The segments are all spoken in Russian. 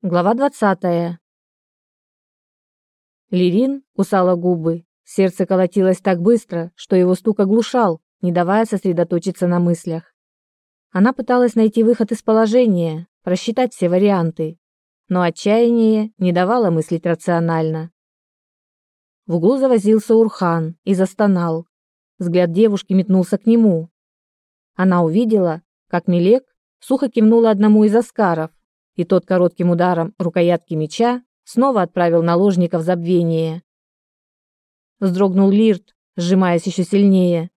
Глава 20. Лирин кусала губы. Сердце колотилось так быстро, что его стук оглушал, не давая сосредоточиться на мыслях. Она пыталась найти выход из положения, просчитать все варианты, но отчаяние не давало мыслить рационально. В углу завозился Урхан и застонал. Взгляд девушки метнулся к нему. Она увидела, как Милек сухо кивнула одному из аскаров, и тот коротким ударом рукоятки меча снова отправил наложника в забвение. Вздрогнул Лирт, сжимаясь еще сильнее.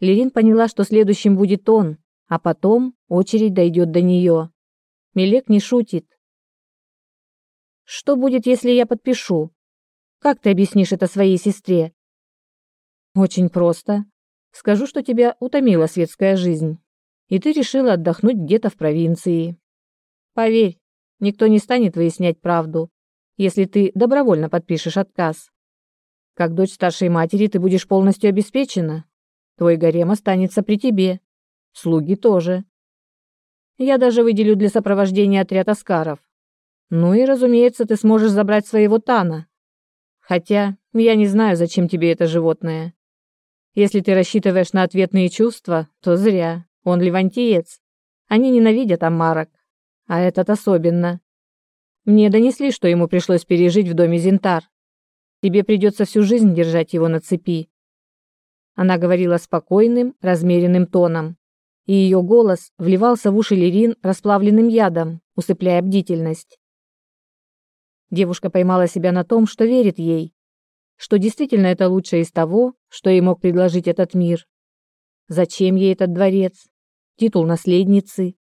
Лирин поняла, что следующим будет он, а потом очередь дойдет до нее. Мелек не шутит. Что будет, если я подпишу? Как ты объяснишь это своей сестре? Очень просто. Скажу, что тебя утомила светская жизнь, и ты решила отдохнуть где-то в провинции. Поверь, никто не станет выяснять правду, если ты добровольно подпишешь отказ. Как дочь старшей матери ты будешь полностью обеспечена. Твой гарем останется при тебе. Слуги тоже. Я даже выделю для сопровождения отряд аскаров. Ну и, разумеется, ты сможешь забрать своего Тана. Хотя я не знаю, зачем тебе это животное. Если ты рассчитываешь на ответные чувства, то зря. Он левантиец. Они ненавидят амарок а этот особенно. Мне донесли, что ему пришлось пережить в доме Зинтар. Тебе придется всю жизнь держать его на цепи. Она говорила спокойным, размеренным тоном, и ее голос вливался в уши Лерин расплавленным ядом, усыпляя бдительность. Девушка поймала себя на том, что верит ей, что действительно это лучшее из того, что ей мог предложить этот мир. Зачем ей этот дворец? Титул наследницы?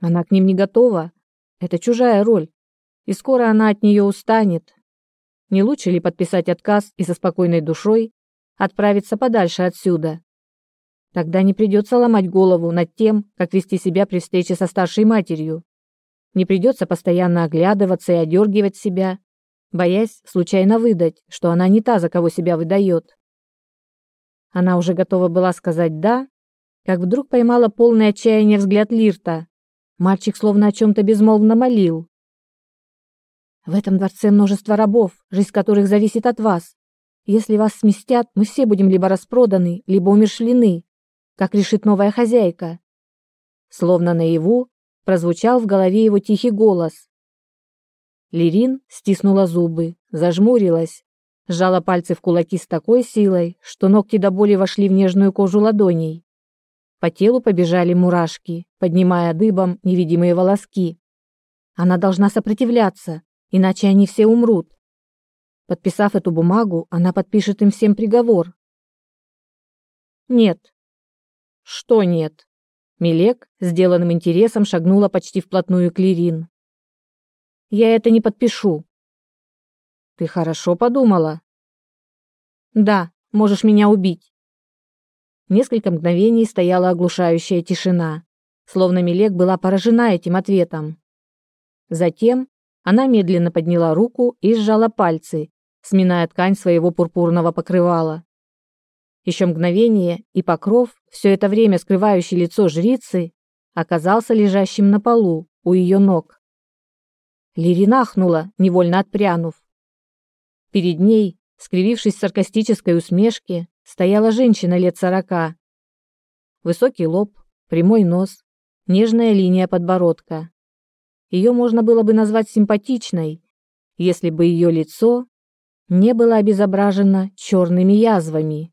Она к ним не готова. Это чужая роль. И скоро она от нее устанет. Не лучше ли подписать отказ и со спокойной душой отправиться подальше отсюда? Тогда не придется ломать голову над тем, как вести себя при встрече со старшей матерью. Не придется постоянно оглядываться и одергивать себя, боясь случайно выдать, что она не та, за кого себя выдает. Она уже готова была сказать «да», как вдруг поймала полный отчаяния взгляд Лирта, Мальчик словно о чем-то безмолвно молил. В этом дворце множество рабов, жизнь которых зависит от вас. Если вас сместят, мы все будем либо распроданы, либо умершлены, как решит новая хозяйка. Словно наяву прозвучал в голове его тихий голос. Лирин стиснула зубы, зажмурилась, сжала пальцы в кулаки с такой силой, что ногти до боли вошли в нежную кожу ладоней. По телу побежали мурашки, поднимая дыбом невидимые волоски. Она должна сопротивляться, иначе они все умрут. Подписав эту бумагу, она подпишет им всем приговор. Нет. Что нет? Милек, сделанным интересом, шагнула почти вплотную к Лирин. Я это не подпишу. Ты хорошо подумала? Да, можешь меня убить. Несколько мгновений стояла оглушающая тишина, словно Милек была поражена этим ответом. Затем она медленно подняла руку и сжала пальцы, сминая ткань своего пурпурного покрывала. Еще мгновение, и покров, все это время скрывающий лицо жрицы, оказался лежащим на полу у ее ног. Лири нахнула, невольно отпрянув. Перед ней, скривившись в саркастической усмешке, стояла женщина лет сорока. Высокий лоб, прямой нос, нежная линия подбородка. Ее можно было бы назвать симпатичной, если бы ее лицо не было обезображено черными язвами.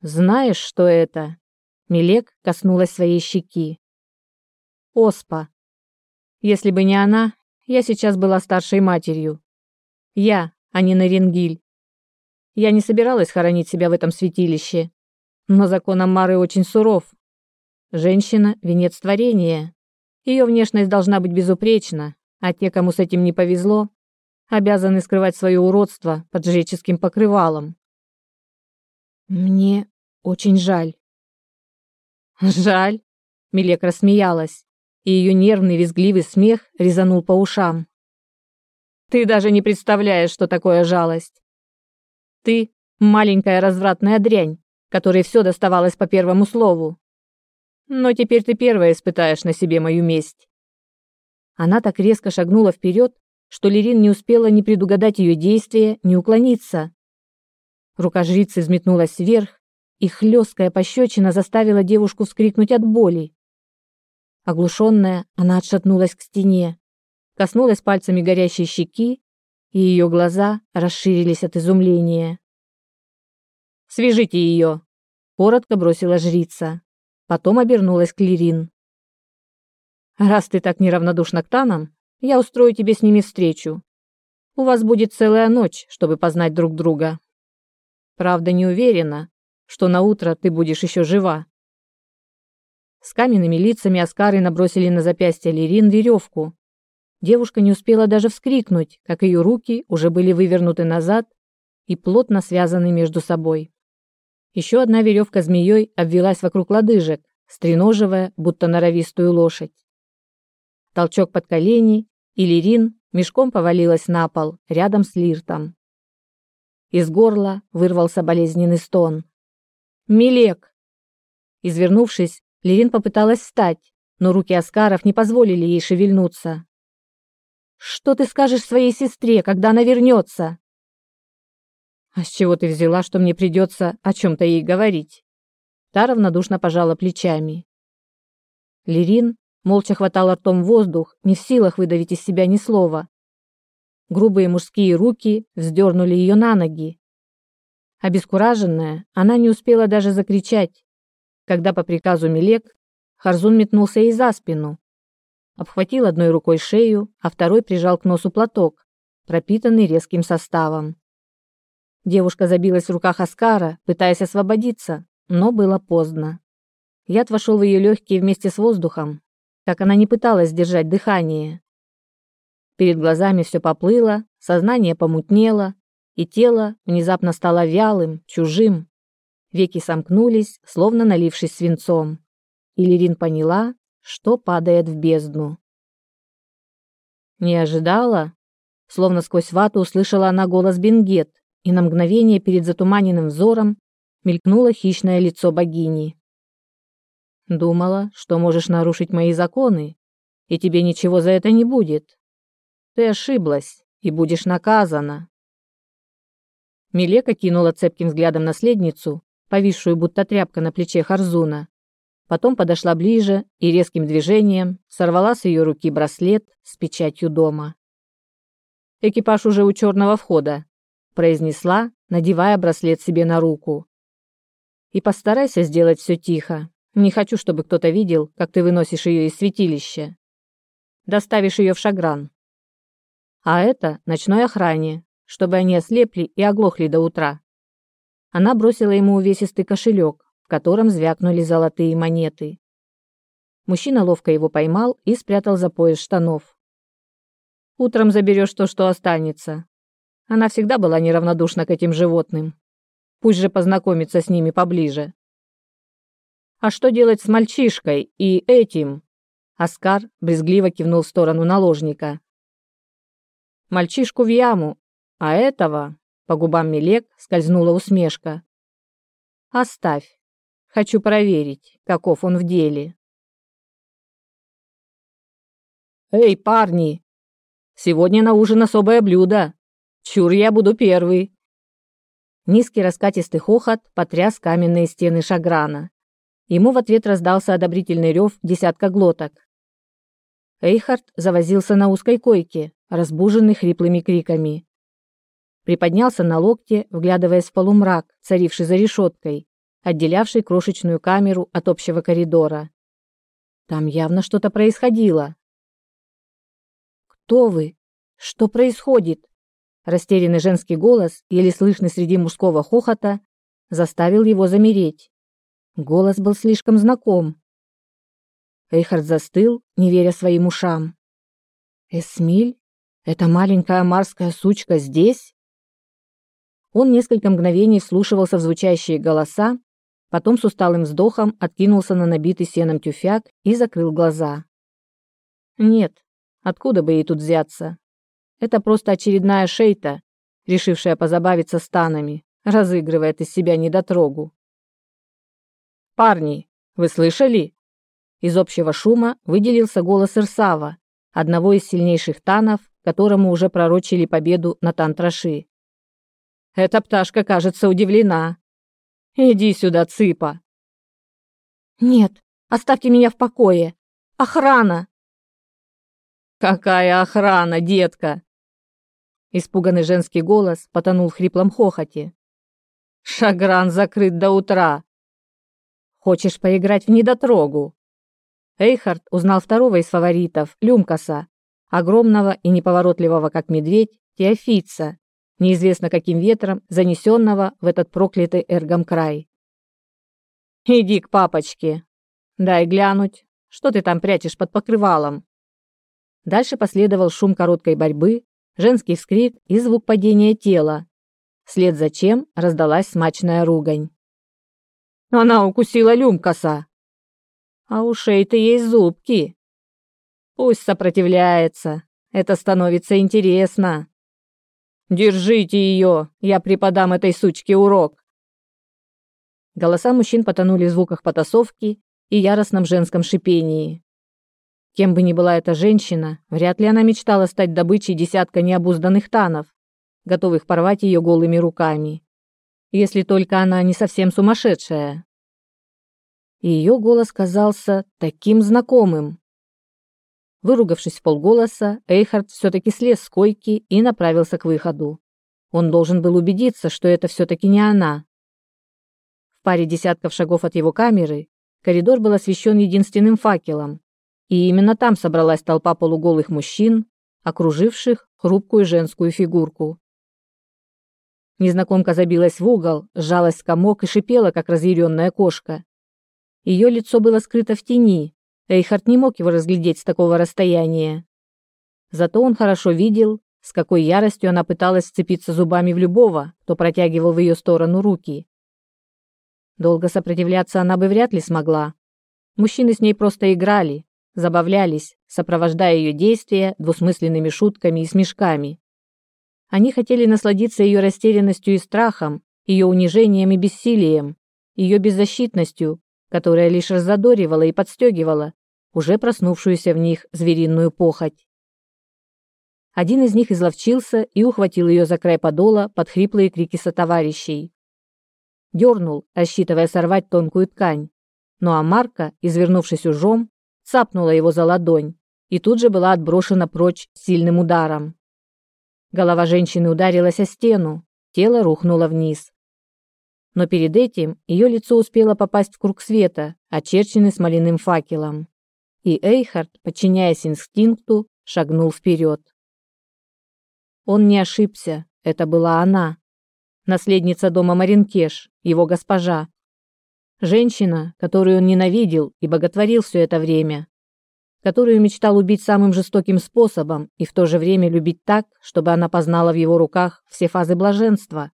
«Знаешь, что это?» Милек коснулась своей щеки. «Оспа. Если бы не она, я сейчас была старшей матерью. Я, а не Наренгиль. Я не собиралась хоронить себя в этом святилище, но закон Аммары очень суров. Женщина – венец творения. Ее внешность должна быть безупречна, а те, кому с этим не повезло, обязаны скрывать свое уродство под жреческим покрывалом. Мне очень жаль. Жаль? Милек рассмеялась, и ее нервный визгливый смех резанул по ушам. Ты даже не представляешь, что такое жалость. Ты маленькая развратная дрянь, которой все доставалось по первому слову. Но теперь ты первая испытаешь на себе мою месть. Она так резко шагнула вперед, что Лерин не успела ни предугадать ее действия, ни уклониться. Рука жрицы взметнулась вверх, и хлесткая пощечина заставила девушку вскрикнуть от боли. Оглушенная, она отшатнулась к стене, коснулась пальцами горящей щеки, и ее глаза расширились от изумления. «Свяжите ее!» — коротко бросила жрица. Потом обернулась к Лерин. «Раз ты так неравнодушна к Танам, я устрою тебе с ними встречу. У вас будет целая ночь, чтобы познать друг друга. Правда, не уверена, что на утро ты будешь еще жива. С каменными лицами Аскары набросили на запястье Лерин веревку. Девушка не успела даже вскрикнуть, как ее руки уже были вывернуты назад и плотно связаны между собой. Еще одна веревка змеей обвелась вокруг лодыжек, стреноживая, будто норовистую лошадь. Толчок под колени, и Лерин мешком повалилась на пол, рядом с Лиртом. Из горла вырвался болезненный стон. «Милек!» Извернувшись, Лерин попыталась встать, но руки Аскаров не позволили ей шевельнуться. «Что ты скажешь своей сестре, когда она вернется?» «А с чего ты взяла, что мне придется о чем-то ей говорить?» Та равнодушно пожала плечами. Лерин молча хватала ртом воздух, не в силах выдавить из себя ни слова. Грубые мужские руки вздернули ее на ноги. Обескураженная, она не успела даже закричать, когда по приказу Милек Харзун метнулся ей за спину, обхватил одной рукой шею, а второй прижал к носу платок, пропитанный резким составом. Девушка забилась в руках Аскара, пытаясь освободиться, но было поздно. Яд вошел в ее легкие вместе с воздухом, как она не пыталась сдержать дыхание. Перед глазами все поплыло, сознание помутнело, и тело внезапно стало вялым, чужим. Веки сомкнулись, словно налившись свинцом. И Лерин поняла, что падает в бездну. Не ожидала? Словно сквозь вату услышала она голос Бенгет, и на мгновение перед затуманенным взором мелькнуло хищное лицо богини. Думала, что можешь нарушить мои законы, и тебе ничего за это не будет. Ты ошиблась и будешь наказана. Милека кинула цепким взглядом наследницу, повисшую будто тряпка на плече Харзуна. Потом подошла ближе и резким движением сорвала с ее руки браслет с печатью дома. «Экипаж уже у черного входа», – произнесла, надевая браслет себе на руку. «И постарайся сделать все тихо. Не хочу, чтобы кто-то видел, как ты выносишь ее из святилища. Доставишь ее в Шагран а это ночной охране, чтобы они ослепли и оглохли до утра. Она бросила ему увесистый кошелек, в котором звякнули золотые монеты. Мужчина ловко его поймал и спрятал за пояс штанов. Утром заберешь то, что останется. Она всегда была неравнодушна к этим животным. Пусть же познакомится с ними поближе. А что делать с мальчишкой и этим? Оскар брезгливо кивнул в сторону наложника мальчишку в яму, а этого по губам Мелек скользнула усмешка. Оставь. Хочу проверить, каков он в деле. Эй, парни! Сегодня на ужин особое блюдо. Чур я буду первый. Низкий раскатистый хохот потряс каменные стены Шаграна. Ему в ответ раздался одобрительный рев десятка глоток. Эйхард завозился на узкой койке, разбуженный хриплыми криками. Приподнялся на локте, вглядываясь в полумрак, царивший за решеткой, отделявший крошечную камеру от общего коридора. Там явно что-то происходило. «Кто вы? Что происходит?» Растерянный женский голос, еле слышный среди мужского хохота, заставил его замереть. Голос был слишком знаком. Эйхард застыл, не веря своим ушам. «Эсмиль? Эта маленькая марская сучка здесь? Он несколько мгновений вслушивался в звучащие голоса, потом с усталым вздохом откинулся на набитый сеном тюфяк и закрыл глаза. Нет, откуда бы ей тут взяться? Это просто очередная шейта, решившая позабавиться станами, разыгрывает из себя недотрогу. «Парни, вы слышали?» Из общего шума выделился голос Ирсава, одного из сильнейших танов, которому уже пророчили победу на Тантраши. Эта пташка, кажется, удивлена. Иди сюда, цыпа. Нет, оставьте меня в покое. Охрана. Какая охрана, детка? Испуганный женский голос потонул в хриплом хохоте. Шагран закрыт до утра. Хочешь поиграть в недотрогу? Эйхард узнал второго из фаворитов, Люмкаса, огромного и неповоротливого, как медведь, Теофица, неизвестно каким ветром занесенного в этот проклятый эргом край. «Иди к папочке. Дай глянуть, что ты там прячешь под покрывалом». Дальше последовал шум короткой борьбы, женский вскрик и звук падения тела, вслед за чем раздалась смачная ругань. «Она укусила Люмкаса!» «А ушей-то есть зубки!» «Пусть сопротивляется, это становится интересно!» Держите ее, я преподам этой сучке урок. Голоса мужчин потонули в звуках потасовки и яростном женском шипении. Кем бы ни была эта женщина, вряд ли она мечтала стать добычей десятка необузданных танов, готовых порвать ее голыми руками. Если только она не совсем сумасшедшая. И ее голос казался таким знакомым. Выругавшись в полголоса, Эйхард все-таки слез с койки и направился к выходу. Он должен был убедиться, что это все-таки не она. В паре десятков шагов от его камеры коридор был освещен единственным факелом, и именно там собралась толпа полуголых мужчин, окруживших хрупкую женскую фигурку. Незнакомка забилась в угол, сжалась в комок и шипела, как разъяренная кошка. Ее лицо было скрыто в тени, Эйхард не мог его разглядеть с такого расстояния. Зато он хорошо видел, с какой яростью она пыталась вцепиться зубами в любого, кто протягивал в ее сторону руки. Долго сопротивляться она бы вряд ли смогла. Мужчины с ней просто играли, забавлялись, сопровождая ее действия двусмысленными шутками и смешками. Они хотели насладиться ее растерянностью и страхом, ее унижением и бессилием, ее беззащитностью, которая лишь раззадоривала и подстегивала, уже проснувшуюся в них звериную похоть. Один из них изловчился и ухватил ее за край подола под хриплые крики сотоварищей. Дернул, рассчитывая сорвать тонкую ткань, но Амарка, извернувшись ужом, цапнула его за ладонь и тут же была отброшена прочь сильным ударом. Голова женщины ударилась о стену, тело рухнуло вниз. Но перед этим ее лицо успело попасть в круг света, очерченный смоляным факелом и Эйхард, подчиняясь инстинкту, шагнул вперед. Он не ошибся, это была она, наследница дома Маринкеш, его госпожа. Женщина, которую он ненавидел и боготворил все это время, которую мечтал убить самым жестоким способом и в то же время любить так, чтобы она познала в его руках все фазы блаженства.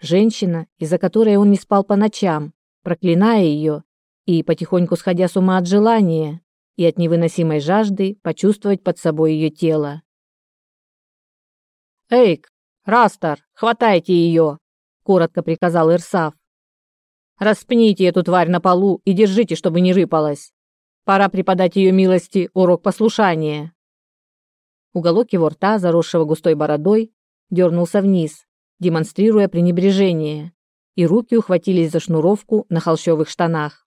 Женщина, из-за которой он не спал по ночам, проклиная ее и потихоньку сходя с ума от желания и от невыносимой жажды почувствовать под собой ее тело. «Эйк, Растар, хватайте ее!» — коротко приказал Ирсав. «Распните эту тварь на полу и держите, чтобы не рыпалась. Пора преподать ее милости урок послушания». Уголок его рта, заросшего густой бородой, дернулся вниз, демонстрируя пренебрежение, и руки ухватились за шнуровку на холщовых штанах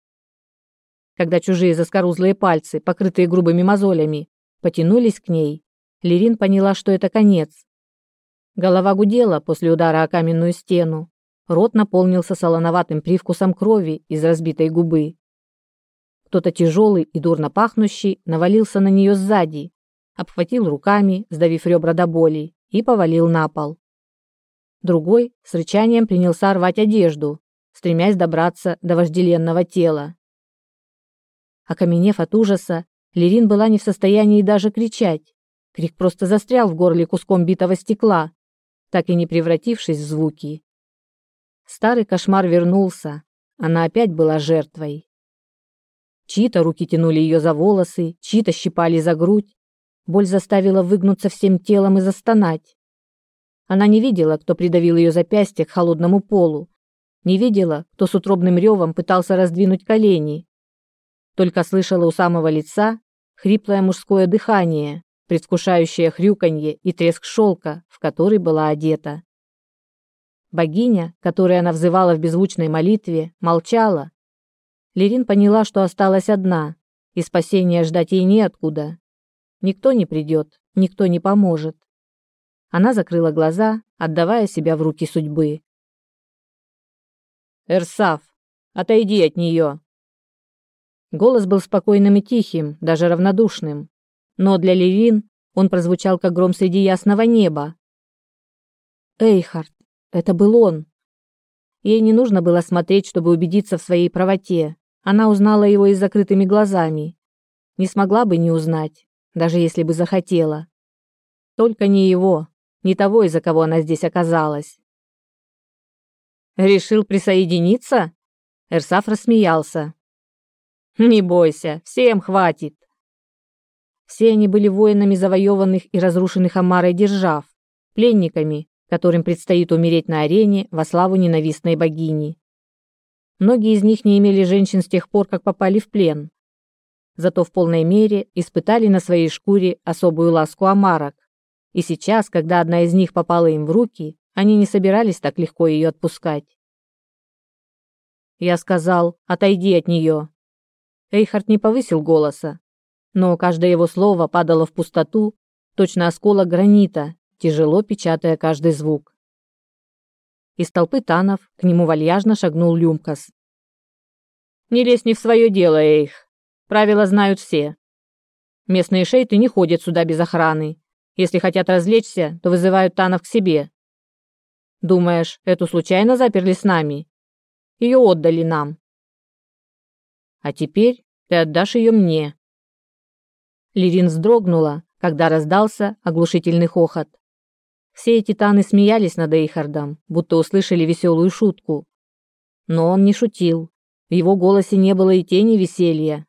когда чужие заскорузлые пальцы, покрытые грубыми мозолями, потянулись к ней, Лерин поняла, что это конец. Голова гудела после удара о каменную стену, рот наполнился солоноватым привкусом крови из разбитой губы. Кто-то тяжелый и дурно пахнущий навалился на нее сзади, обхватил руками, сдавив ребра до боли, и повалил на пол. Другой с рычанием принялся рвать одежду, стремясь добраться до вожделенного тела. Окаменев от ужаса, Лерин была не в состоянии даже кричать. Крик просто застрял в горле куском битого стекла, так и не превратившись в звуки. Старый кошмар вернулся. Она опять была жертвой. Чьи-то руки тянули ее за волосы, чьи-то щипали за грудь. Боль заставила выгнуться всем телом и застонать. Она не видела, кто придавил ее запястье к холодному полу, не видела, кто с утробным ревом пытался раздвинуть колени, только слышала у самого лица хриплое мужское дыхание, предвкушающее хрюканье и треск шелка, в который была одета. Богиня, которой она взывала в беззвучной молитве, молчала. Лерин поняла, что осталась одна, и спасения ждать ей неоткуда. Никто не придет, никто не поможет. Она закрыла глаза, отдавая себя в руки судьбы. «Эрсав, отойди от нее!» Голос был спокойным и тихим, даже равнодушным, но для Левин он прозвучал как гром среди ясного неба. Эйхард, это был он. Ей не нужно было смотреть, чтобы убедиться в своей правоте. Она узнала его и закрытыми глазами. Не смогла бы не узнать, даже если бы захотела. Только не его, не того, из-за кого она здесь оказалась. Решил присоединиться? Эрсаф рассмеялся. Не бойся, всем хватит. Все они были воинами завоеванных и разрушенных Амарой держав, пленниками, которым предстоит умереть на арене во славу ненавистной богини. Многие из них не имели женщин с тех пор, как попали в плен. Зато в полной мере испытали на своей шкуре особую ласку амарок. И сейчас, когда одна из них попала им в руки, они не собирались так легко ее отпускать. Я сказал, отойди от нее. Эйхард не повысил голоса, но каждое его слово падало в пустоту, точно осколок гранита, тяжело печатая каждый звук. Из толпы танов к нему вальяжно шагнул Люмкас. «Не лезь не в свое дело, Эйх. Правила знают все. Местные шейты не ходят сюда без охраны. Если хотят развлечься, то вызывают танов к себе. Думаешь, эту случайно заперли с нами? Ее отдали нам. А теперь ты отдашь ее мне. Лирин вздрогнула, когда раздался оглушительный хохот. Все эти таны смеялись над Эйхардом, будто услышали веселую шутку. Но он не шутил. В его голосе не было и тени веселья.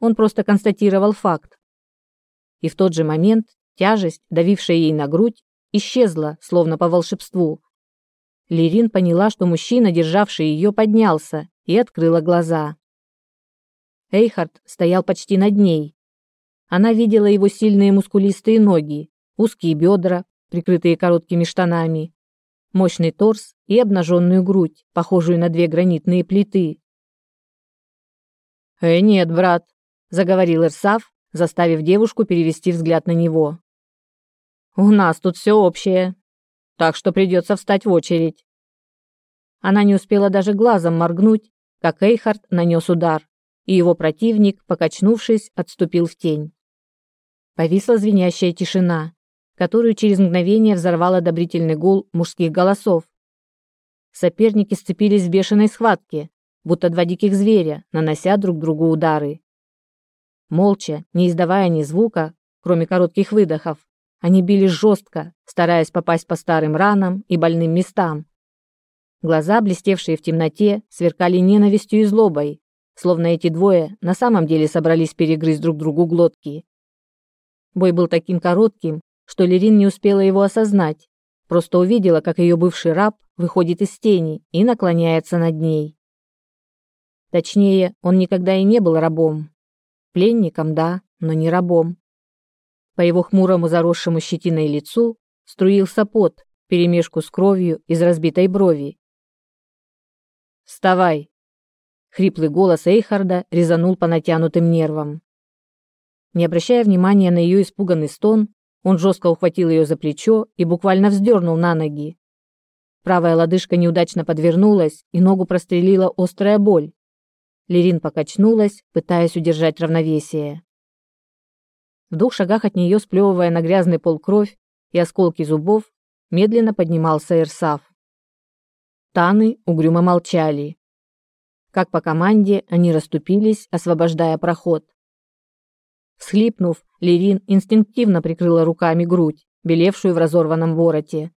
Он просто констатировал факт. И в тот же момент тяжесть, давившая ей на грудь, исчезла, словно по волшебству. Лирин поняла, что мужчина, державший ее, поднялся и открыла глаза. Эйхард стоял почти над ней, она видела его сильные мускулистые ноги, узкие бедра, прикрытые короткими штанами, мощный торс и обнаженную грудь, похожую на две гранитные плиты. «Э, нет, брат», — заговорил Ирсав, заставив девушку перевести взгляд на него. «У нас тут все общее, так что придется встать в очередь». Она не успела даже глазом моргнуть, как Эйхард нанес удар, и его противник, покачнувшись, отступил в тень. Повисла звенящая тишина, которую через мгновение взорвал одобрительный гул мужских голосов. Соперники сцепились в бешеной схватке, будто два диких зверя, нанося друг другу удары. Молча, не издавая ни звука, кроме коротких выдохов, они били жестко, стараясь попасть по старым ранам и больным местам. Глаза, блестевшие в темноте, сверкали ненавистью и злобой, словно эти двое на самом деле собрались перегрызть друг другу глотки. Бой был таким коротким, что Лерин не успела его осознать, просто увидела, как ее бывший раб выходит из тени и наклоняется над ней. Точнее, он никогда и не был рабом. Пленником, да, но не рабом. По его хмурому заросшему щетиной лицу струился пот, перемешку с кровью из разбитой брови. «Вставай!» Хриплый голос Эйхарда резанул по натянутым нервам. Не обращая внимания на ее испуганный стон, он жестко ухватил ее за плечо и буквально вздернул на ноги. Правая лодыжка неудачно подвернулась, и ногу прострелила острая боль. Лерин покачнулась, пытаясь удержать равновесие. В двух шагах от нее, сплевывая на грязный пол кровь и осколки зубов, медленно поднимался Эрсав. Таны угрюмо молчали. Как по команде, они расступились, освобождая проход. Всхлипнув, Лерин инстинктивно прикрыла руками грудь, белевшую в разорванном вороте.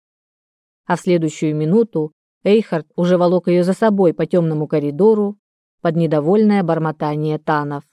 А в следующую минуту Эйхард уже волок ее за собой по темному коридору под недовольное бормотание танов.